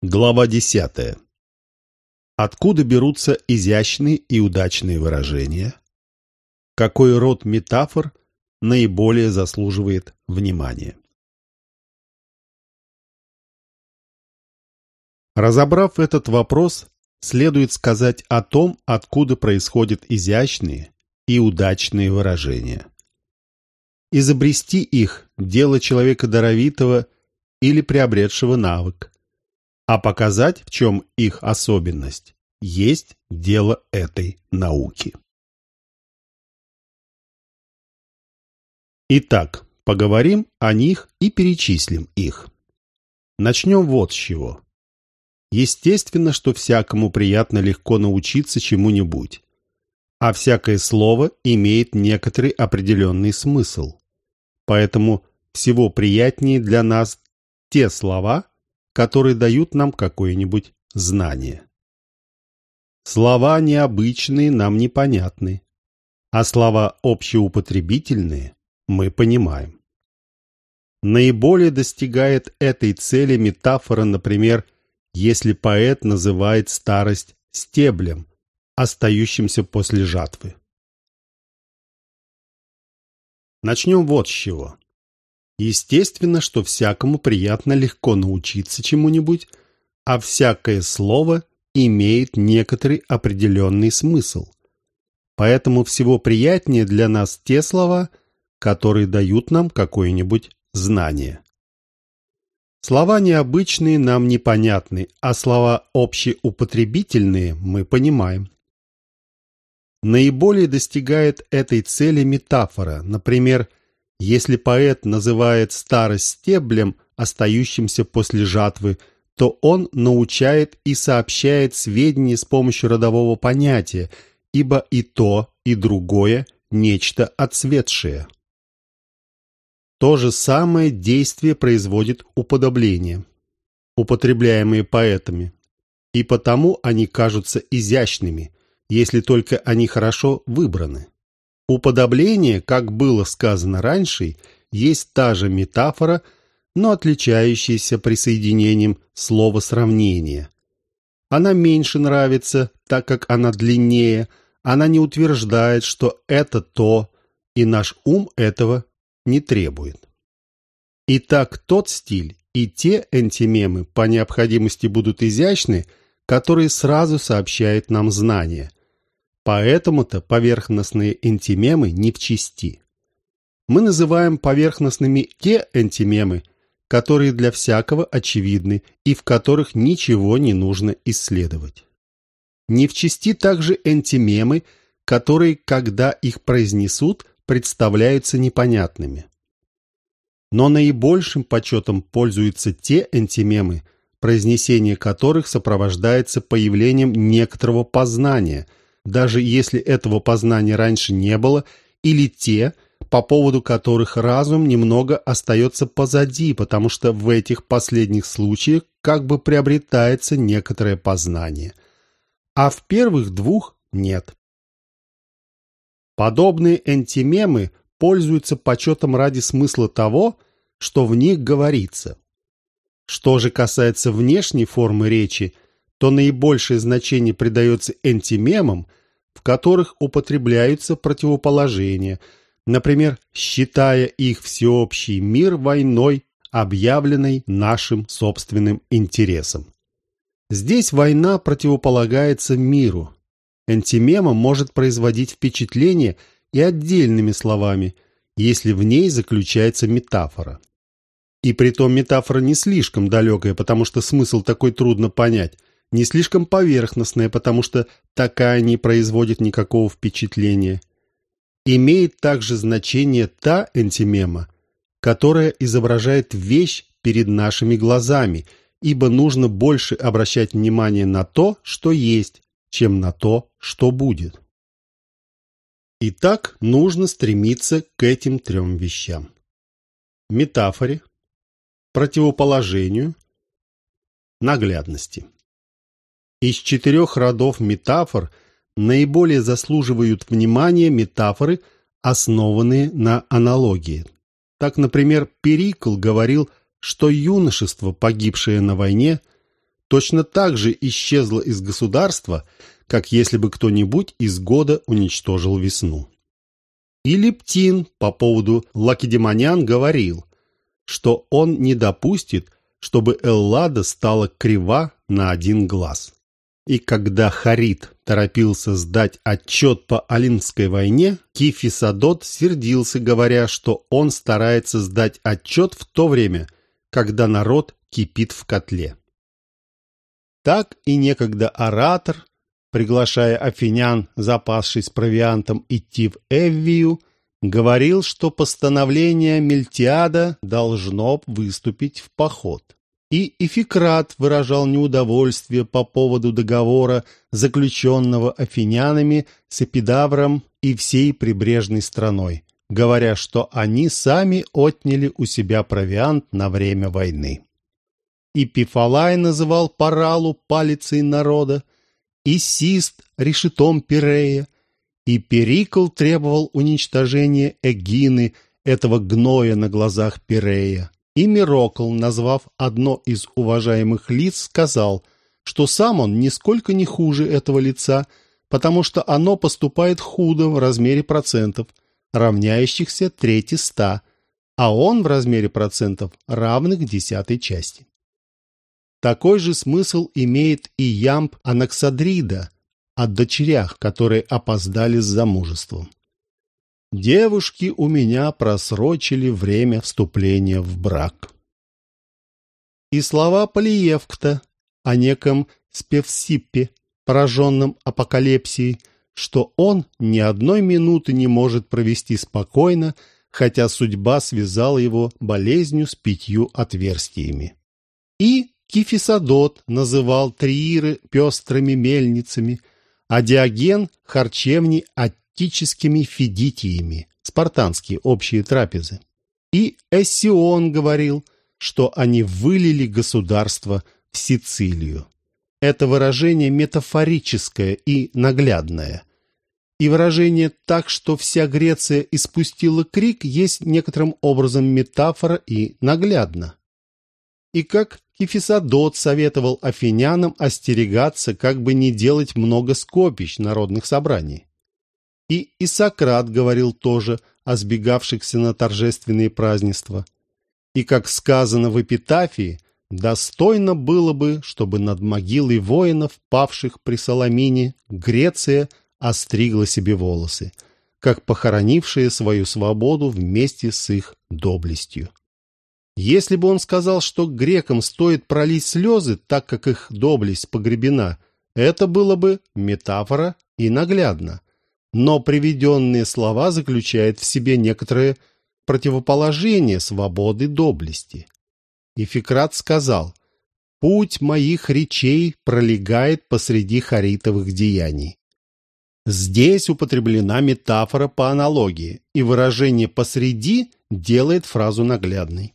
Глава 10. Откуда берутся изящные и удачные выражения? Какой род метафор наиболее заслуживает внимания? Разобрав этот вопрос, следует сказать о том, откуда происходят изящные и удачные выражения. Изобрести их – дело человека даровитого или приобретшего навык – а показать, в чем их особенность, есть дело этой науки. Итак, поговорим о них и перечислим их. Начнем вот с чего. Естественно, что всякому приятно легко научиться чему-нибудь, а всякое слово имеет некоторый определенный смысл. Поэтому всего приятнее для нас те слова, которые дают нам какое-нибудь знание. Слова необычные нам непонятны, а слова общеупотребительные мы понимаем. Наиболее достигает этой цели метафора, например, если поэт называет старость стеблем, остающимся после жатвы. Начнем вот с чего. Естественно, что всякому приятно легко научиться чему-нибудь, а всякое слово имеет некоторый определенный смысл. Поэтому всего приятнее для нас те слова, которые дают нам какое-нибудь знание. Слова необычные нам непонятны, а слова общеупотребительные мы понимаем. Наиболее достигает этой цели метафора, например, если поэт называет старость стеблем, остающимся после жатвы, то он научает и сообщает сведения с помощью родового понятия, ибо и то, и другое – нечто отцветшее. То же самое действие производит уподобление, употребляемые поэтами, и потому они кажутся изящными, если только они хорошо выбраны. Уподобление, как было сказано раньше, есть та же метафора, но отличающаяся присоединением слова сравнения. Она меньше нравится, так как она длиннее, она не утверждает, что это то, и наш ум этого не требует. Итак, тот стиль и те антимемы по необходимости будут изящны, которые сразу сообщают нам знания – Поэтому-то поверхностные энтимемы не в чести. Мы называем поверхностными те энтимемы, которые для всякого очевидны и в которых ничего не нужно исследовать. Не в чести также энтимемы, которые, когда их произнесут, представляются непонятными. Но наибольшим почетом пользуются те энтимемы, произнесение которых сопровождается появлением некоторого познания – даже если этого познания раньше не было, или те, по поводу которых разум немного остается позади, потому что в этих последних случаях как бы приобретается некоторое познание. А в первых двух нет. Подобные энтимемы пользуются почетом ради смысла того, что в них говорится. Что же касается внешней формы речи, то наибольшее значение придается энтимемам, в которых употребляются противоположения, например, считая их всеобщий мир войной, объявленной нашим собственным интересом. Здесь война противополагается миру. Антимема может производить впечатление и отдельными словами, если в ней заключается метафора. И притом метафора не слишком далекая, потому что смысл такой трудно понять, не слишком поверхностная, потому что такая не производит никакого впечатления. Имеет также значение та энтимема, которая изображает вещь перед нашими глазами, ибо нужно больше обращать внимание на то, что есть, чем на то, что будет. Итак, нужно стремиться к этим трем вещам. Метафоре, противоположению, наглядности. Из четырех родов метафор наиболее заслуживают внимания метафоры, основанные на аналогии. Так, например, Перикл говорил, что юношество, погибшее на войне, точно так же исчезла из государства, как если бы кто-нибудь из года уничтожил весну. И Лептин по поводу лакедемонян говорил, что он не допустит, чтобы Эллада стала крива на один глаз. И когда Харит торопился сдать отчет по Алинской войне, Кифисадот сердился, говоря, что он старается сдать отчет в то время, когда народ кипит в котле. Так и некогда оратор, приглашая афинян, запасшись провиантом, идти в Эввию, говорил, что постановление Мельтиада должно выступить в поход. И Ификрат выражал неудовольствие по поводу договора, заключенного афинянами с Эпидавром и всей прибрежной страной, говоря, что они сами отняли у себя провиант на время войны. И Пифалай называл Паралу палицей народа, и Сист решетом Пирея, и Перикл требовал уничтожения Эгины, этого гноя на глазах Пирея. И Мирокл, назвав одно из уважаемых лиц, сказал, что сам он нисколько не хуже этого лица, потому что оно поступает худо в размере процентов, равняющихся трети ста, а он в размере процентов равных десятой части. Такой же смысл имеет и ямб Анаксадрида о дочерях, которые опоздали с замужеством. Девушки у меня просрочили время вступления в брак. И слова Полиевкта о неком Спевсиппе, пораженном апокалипсией, что он ни одной минуты не может провести спокойно, хотя судьба связала его болезнью с пятью отверстиями. И Кифисадот называл Трииры пестрыми мельницами, а Диоген – харчевни аттическими фидитиями, спартанские общие трапезы. И Эссион говорил, что они вылили государство в Сицилию. Это выражение метафорическое и наглядное. И выражение «так, что вся Греция испустила крик» есть некоторым образом метафора и наглядно. И как Кефисодот советовал афинянам остерегаться, как бы не делать много скопищ народных собраний. И Исократ говорил тоже о сбегавшихся на торжественные празднества. И, как сказано в эпитафии, достойно было бы, чтобы над могилой воинов, павших при Соломине, Греция остригла себе волосы, как похоронившие свою свободу вместе с их доблестью. Если бы он сказал, что грекам стоит пролить слезы, так как их доблесть погребена, это было бы метафора и наглядно. Но приведенные слова заключают в себе некоторое противоположение свободы доблести. И Фикрат сказал, «Путь моих речей пролегает посреди харитовых деяний». Здесь употреблена метафора по аналогии, и выражение «посреди» делает фразу наглядной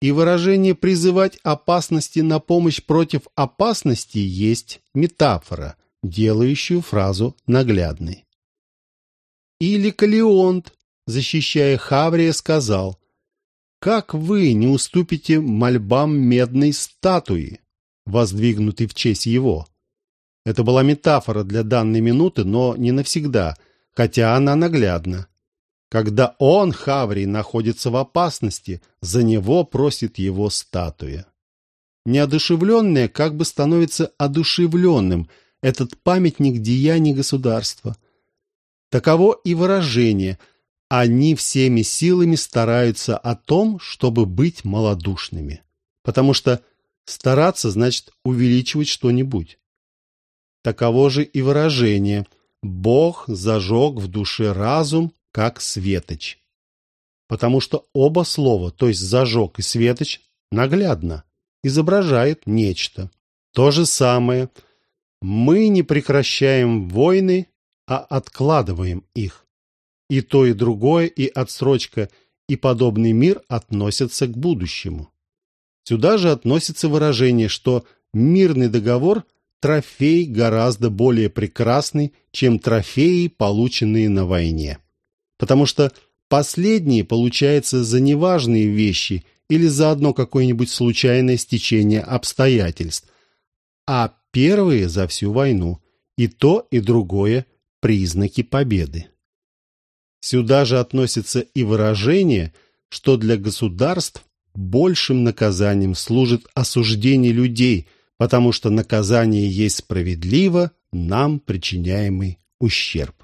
и выражение «призывать опасности на помощь против опасности» есть метафора, делающую фразу наглядной. Или Калионт, защищая Хаврия, сказал «Как вы не уступите мольбам медной статуи, воздвигнутой в честь его?» Это была метафора для данной минуты, но не навсегда, хотя она наглядна. Когда он, Хаврий, находится в опасности, за него просит его статуя. Неодушевленное как бы становится одушевленным, этот памятник деяний государства. Таково и выражение «они всеми силами стараются о том, чтобы быть малодушными». Потому что стараться значит увеличивать что-нибудь. Таково же и выражение «Бог зажег в душе разум, как светоч. Потому что оба слова, то есть зажег и светоч, наглядно изображают нечто. То же самое. Мы не прекращаем войны, а откладываем их. И то, и другое, и отсрочка, и подобный мир относятся к будущему. Сюда же относится выражение, что мирный договор – трофей гораздо более прекрасный, чем трофеи, полученные на войне потому что последние, получается, за неважные вещи или за одно какое-нибудь случайное стечение обстоятельств, а первые за всю войну. И то, и другое – признаки победы. Сюда же относится и выражение, что для государств большим наказанием служит осуждение людей, потому что наказание есть справедливо нам причиняемый ущерб.